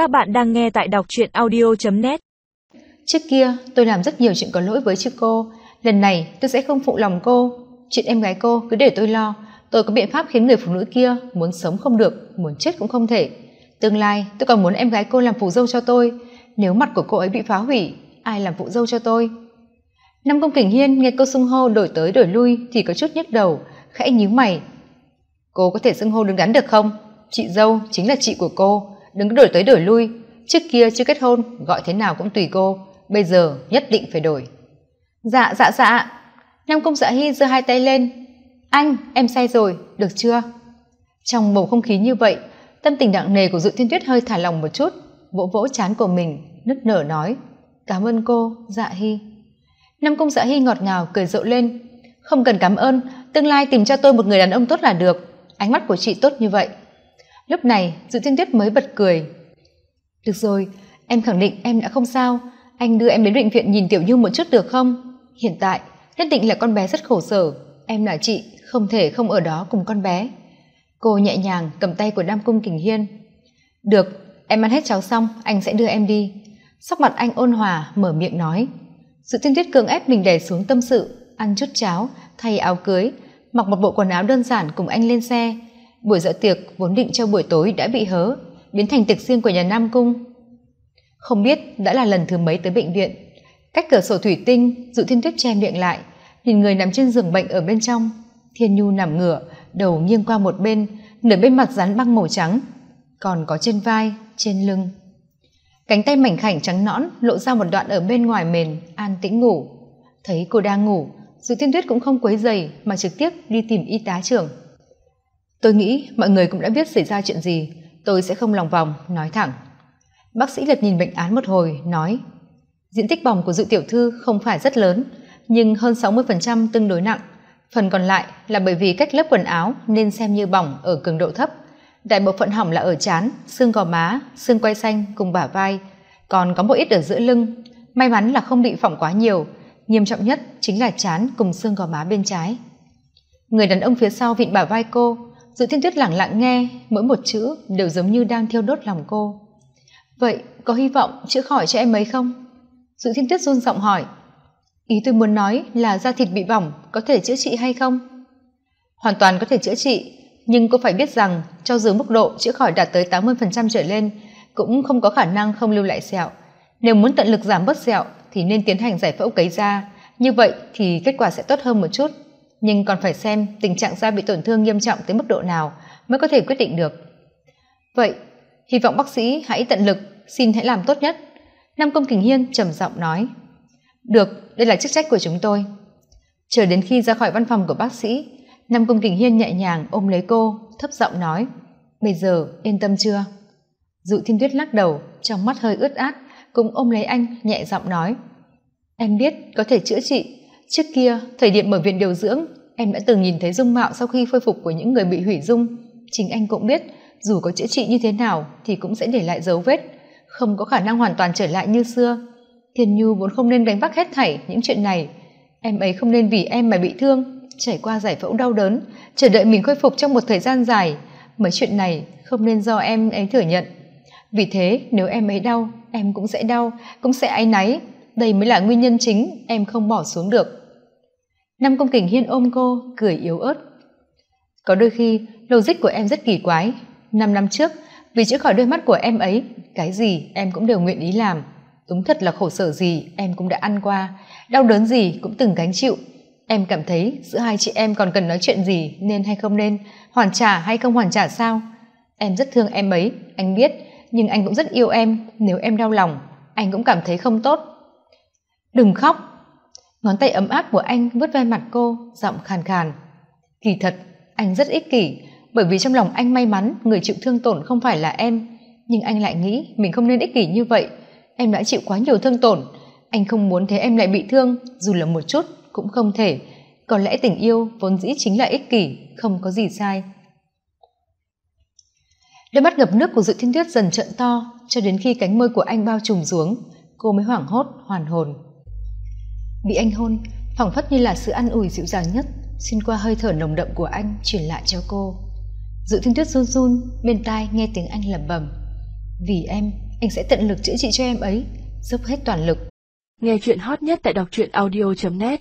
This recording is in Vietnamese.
Các bạn đang nghe tại đọc truyện audio.net Trước kia tôi làm rất nhiều chuyện có lỗi với chị cô. Lần này tôi sẽ không phụ lòng cô. Chuyện em gái cô cứ để tôi lo. Tôi có biện pháp khiến người phụ nữ kia Muốn sống không được, muốn chết cũng không thể. Tương lai tôi còn muốn em gái cô làm phụ dâu cho tôi. Nếu mặt của cô ấy bị phá hủy Ai làm phụ dâu cho tôi? Năm công kình hiên nghe cô xưng hô đổi tới đổi lui Thì có chút nhức đầu Khẽ nhíu mày. Cô có thể xưng hô đứng đắn được không? Chị dâu chính là chị của cô đừng có đổi tới đổi lui. Trước kia chưa kết hôn, gọi thế nào cũng tùy cô. Bây giờ nhất định phải đổi. Dạ dạ dạ. Nam công dạ hy giơ hai tay lên. Anh, em say rồi, được chưa? Trong bầu không khí như vậy, tâm tình nặng nề của dự thiên tuyết hơi thả lòng một chút. Vỗ vỗ chán của mình, nức nở nói, cảm ơn cô dạ hy. Nam công dạ hy ngọt ngào, cười rộ lên. Không cần cảm ơn, tương lai tìm cho tôi một người đàn ông tốt là được. Ánh mắt của chị tốt như vậy lúc này dự thiên tuyết mới bật cười. Được rồi, em khẳng định em đã không sao. Anh đưa em đến bệnh viện nhìn tiểu như một chút được không? Hiện tại, nhất định là con bé rất khổ sở. Em là chị, không thể không ở đó cùng con bé. Cô nhẹ nhàng cầm tay của nam cung kình hiên. Được, em ăn hết cháo xong, anh sẽ đưa em đi. Sắc mặt anh ôn hòa, mở miệng nói. Sự thiên tuyết cưỡng ép mình đè xuống tâm sự, ăn chút cháo, thay áo cưới, mặc một bộ quần áo đơn giản cùng anh lên xe buổi dạ tiệc vốn định cho buổi tối đã bị hớ, biến thành tiệc riêng của nhà nam cung. Không biết đã là lần thứ mấy tới bệnh viện. Cách cửa sổ thủy tinh dụ thiên tuyết che miệng lại, nhìn người nằm trên giường bệnh ở bên trong. Thiên nhu nằm ngửa, đầu nghiêng qua một bên, nửa bên mặt dán băng màu trắng, còn có trên vai, trên lưng. Cánh tay mảnh khảnh trắng nõn lộ ra một đoạn ở bên ngoài mền, an tĩnh ngủ. Thấy cô đang ngủ dụ thiên tuyết cũng không quấy dày mà trực tiếp đi tìm y tá trưởng tôi nghĩ mọi người cũng đã biết xảy ra chuyện gì. Tôi sẽ không lòng vòng, nói thẳng. Bác sĩ lật nhìn bệnh án một hồi, nói, diện tích bỏng của dự tiểu thư không phải rất lớn, nhưng hơn sáu mươi tương đối nặng. Phần còn lại là bởi vì cách lớp quần áo nên xem như bỏng ở cường độ thấp. Đại bộ phận hỏng là ở trán, xương gò má, xương quay xanh cùng bả vai. Còn có một ít ở giữa lưng. May mắn là không bị phỏng quá nhiều. Nghiêm trọng nhất chính là chán cùng xương gò má bên trái. Người đàn ông phía sau vịn bả vai cô dự thiên tuyết lẳng lặng nghe, mỗi một chữ đều giống như đang thiêu đốt lòng cô. Vậy, có hy vọng chữa khỏi cho em ấy không? Dự thiên tuyết run giọng hỏi. Ý tôi muốn nói là da thịt bị bỏng có thể chữa trị hay không? Hoàn toàn có thể chữa trị, nhưng cô phải biết rằng cho dù mức độ chữa khỏi đạt tới tám mươi trở lên, cũng không có khả năng không lưu lại sẹo. Nếu muốn tận lực giảm bớt sẹo thì nên tiến hành giải phẫu cấy da. Như vậy thì kết quả sẽ tốt hơn một chút nhưng còn phải xem tình trạng da bị tổn thương nghiêm trọng tới mức độ nào mới có thể quyết định được. Vậy, hy vọng bác sĩ hãy tận lực, xin hãy làm tốt nhất. Nam công kình hiên trầm giọng nói. Được, đây là chức trách của chúng tôi. Chờ đến khi ra khỏi văn phòng của bác sĩ, nam công kình hiên nhẹ nhàng ôm lấy cô, thấp giọng nói. Bây giờ yên tâm chưa? Dụ thiên tuyết lắc đầu, trong mắt hơi ướt át, cũng ôm lấy anh nhẹ giọng nói. Em biết có thể chữa trị trước kia, thời điểm ở viện điều dưỡng, em đã từng nhìn thấy dung mạo sau khi khôi phục của những người bị hủy dung. Chính anh cũng biết, dù có chữa trị như thế nào thì cũng sẽ để lại dấu vết, không có khả năng hoàn toàn trở lại như xưa. Thiên nhu vốn không nên gánh vác hết thảy những chuyện này. Em ấy không nên vì em mà bị thương, trải qua giải phẫu đau đớn, chờ đợi mình khôi phục trong một thời gian dài. Mấy chuyện này không nên do em ấy thừa nhận. Vì thế, nếu em ấy đau, em cũng sẽ đau, cũng sẽ áy náy. Đây mới là nguyên nhân chính em không bỏ xuống được năm công kình hiên ôm cô, cười yếu ớt. Có đôi khi, logic của em rất kỳ quái. Năm năm trước, vì chữa khỏi đôi mắt của em ấy, cái gì em cũng đều nguyện ý làm. Đúng thật là khổ sở gì em cũng đã ăn qua. Đau đớn gì cũng từng gánh chịu. Em cảm thấy giữa hai chị em còn cần nói chuyện gì nên hay không nên, hoàn trả hay không hoàn trả sao? Em rất thương em ấy, anh biết, nhưng anh cũng rất yêu em. Nếu em đau lòng, anh cũng cảm thấy không tốt. Đừng khóc ngón tay ấm áp của anh vớt ve mặt cô, giọng khàn khàn. Kỳ thật, anh rất ích kỷ, bởi vì trong lòng anh may mắn người chịu thương tổn không phải là em. Nhưng anh lại nghĩ mình không nên ích kỷ như vậy. Em đã chịu quá nhiều thương tổn. Anh không muốn thấy em lại bị thương, dù là một chút cũng không thể. Có lẽ tình yêu vốn dĩ chính là ích kỷ, không có gì sai. Đôi mắt ngập nước của dự thiên tuyết dần trợn to, cho đến khi cánh môi của anh bao trùm xuống, cô mới hoảng hốt, hoàn hồn bị anh hôn phỏng phất như là sự ăn ủi dịu dàng nhất, xuyên qua hơi thở nồng đậm của anh truyền lại cho cô. Dự thiên tuyết run run, bên tai nghe tiếng anh lẩm bẩm. Vì em, anh sẽ tận lực chữa trị cho em ấy, dốc hết toàn lực. Nghe chuyện hot nhất tại đọc truyện audio net.